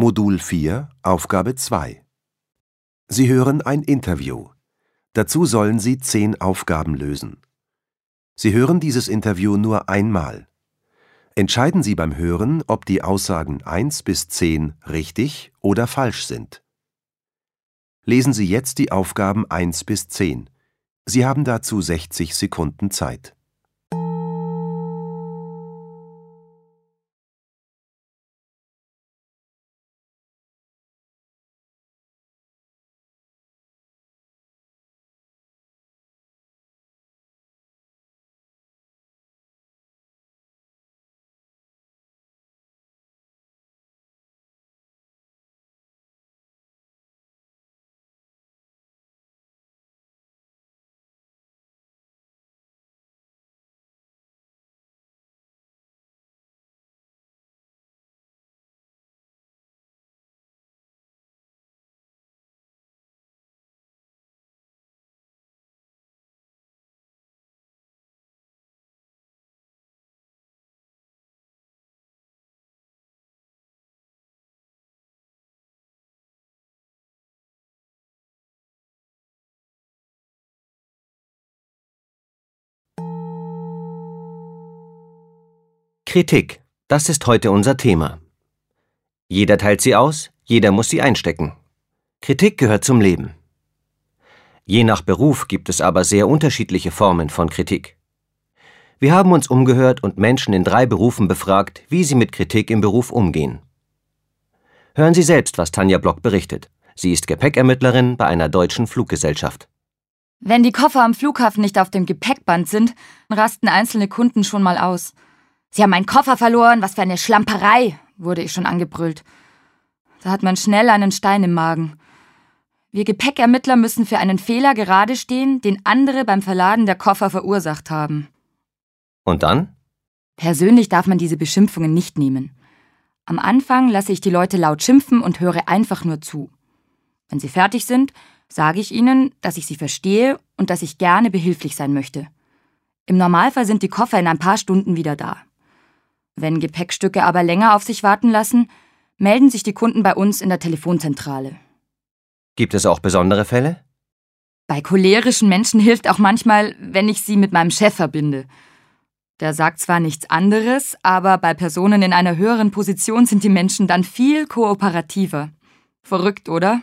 Modul 4, Aufgabe 2. Sie hören ein Interview. Dazu sollen Sie zehn Aufgaben lösen. Sie hören dieses Interview nur einmal. Entscheiden Sie beim Hören, ob die Aussagen 1 bis 10 richtig oder falsch sind. Lesen Sie jetzt die Aufgaben 1 bis 10. Sie haben dazu 60 Sekunden Zeit. Kritik, das ist heute unser Thema. Jeder teilt sie aus, jeder muss sie einstecken. Kritik gehört zum Leben. Je nach Beruf gibt es aber sehr unterschiedliche Formen von Kritik. Wir haben uns umgehört und Menschen in drei Berufen befragt, wie sie mit Kritik im Beruf umgehen. Hören Sie selbst, was Tanja Block berichtet. Sie ist Gepäckermittlerin bei einer deutschen Fluggesellschaft. Wenn die Koffer am Flughafen nicht auf dem Gepäckband sind, rasten einzelne Kunden schon mal aus. Sie haben meinen Koffer verloren, was für eine Schlamperei, wurde ich schon angebrüllt. Da hat man schnell einen Stein im Magen. Wir Gepäckermittler müssen für einen Fehler gerade stehen, den andere beim Verladen der Koffer verursacht haben. Und dann? Persönlich darf man diese Beschimpfungen nicht nehmen. Am Anfang lasse ich die Leute laut schimpfen und höre einfach nur zu. Wenn sie fertig sind, sage ich ihnen, dass ich sie verstehe und dass ich gerne behilflich sein möchte. Im Normalfall sind die Koffer in ein paar Stunden wieder da. Wenn Gepäckstücke aber länger auf sich warten lassen, melden sich die Kunden bei uns in der Telefonzentrale. Gibt es auch besondere Fälle? Bei cholerischen Menschen hilft auch manchmal, wenn ich sie mit meinem Chef verbinde. Der sagt zwar nichts anderes, aber bei Personen in einer höheren Position sind die Menschen dann viel kooperativer. Verrückt, oder?